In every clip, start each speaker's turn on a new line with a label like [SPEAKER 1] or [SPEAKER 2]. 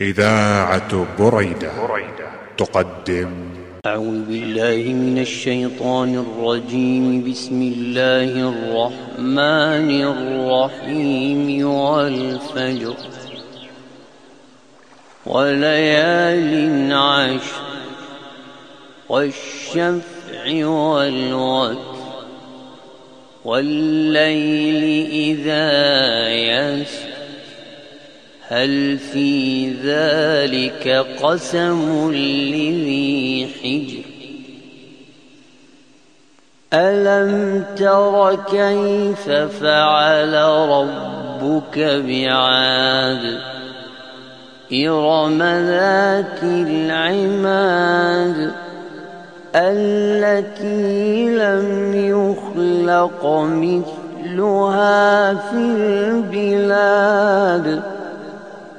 [SPEAKER 1] إذاعة بريدة. تقدم.
[SPEAKER 2] أعوذ بالله من الشيطان الرجيم. بسم الله الرحمن الرحيم. والفجر. وليال عشر. والشفع والوتر. والليل إذا يسر. هل في ذلك قسم لذي حجر؟ ألم تر كيف فعل ربك بعاد؟ إرم ذات العماد التي لم يخلق مثلها في البلاد.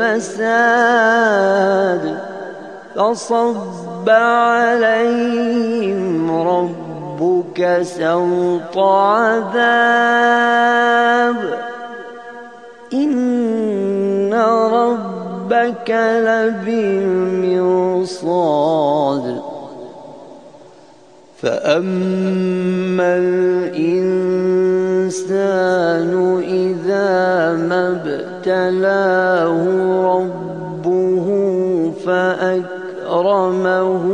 [SPEAKER 2] الفساد فصب عليهم ربك سوط عذاب إن ربك لبالمرصاد فأما الإنسان إذا ما ابتلاه أكرمه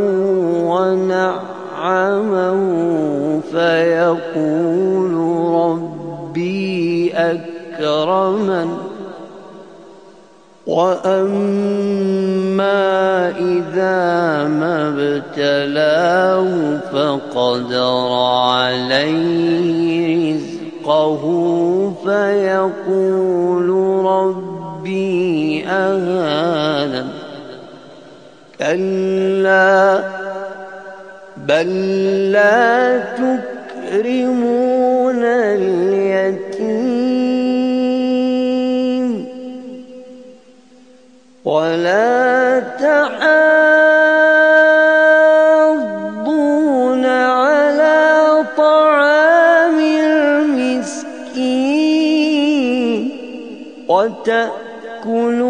[SPEAKER 2] ونعمه فيقول ربي أكرمن. وأما إذا ما ابتلاه فقدر عليه رزقه فيقول كلا بل لا تكرمون اليتيم ولا تحاضون على طعام المسكين وتأكلون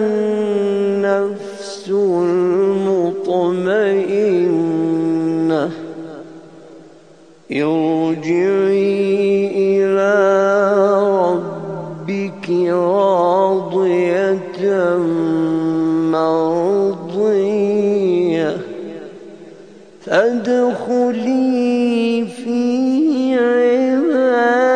[SPEAKER 2] ارجعي إلى ربك راضية مرضية. فادخل لي في عبادي